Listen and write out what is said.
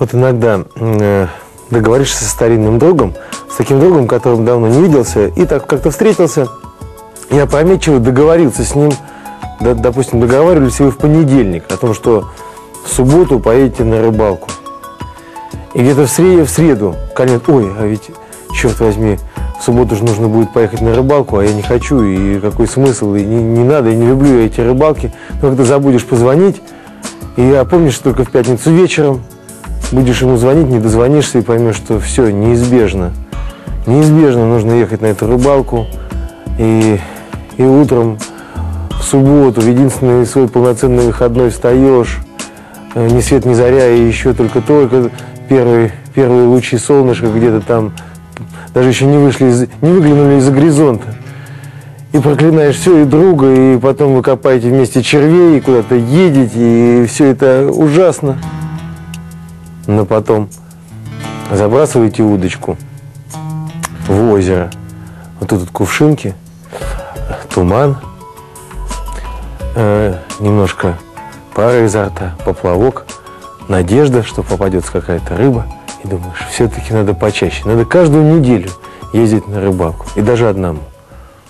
Вот иногда э, договоришься со старинным другом, с таким другом, которым давно не виделся, и так как-то встретился, и опрометчиво договорился с ним, да, допустим, договаривались вы в понедельник о том, что в субботу поедете на рыбалку. И где-то в среду, в среду конец, ой, а ведь, черт возьми, в субботу же нужно будет поехать на рыбалку, а я не хочу, и какой смысл, и не, не надо, и не люблю я эти рыбалки. Но когда забудешь позвонить, и опомнишь только в пятницу вечером, будешь ему звонить, не дозвонишься и поймешь, что все, неизбежно. Неизбежно нужно ехать на эту рыбалку. И, и утром в субботу, в единственный свой полноценный выходной встаешь, э, ни свет, ни заря, и еще только-только первые, первые лучи солнышка где-то там, даже еще не вышли, из, не выглянули из-за горизонта. И проклинаешь все и друга, и потом вы копаете вместе червей, и куда-то едете, и все это ужасно. Но потом забрасываете удочку в озеро. Вот тут вот кувшинки, туман, э, немножко пара изо рта, поплавок, надежда, что попадется какая-то рыба. И думаешь, все-таки надо почаще, надо каждую неделю ездить на рыбалку, и даже одному.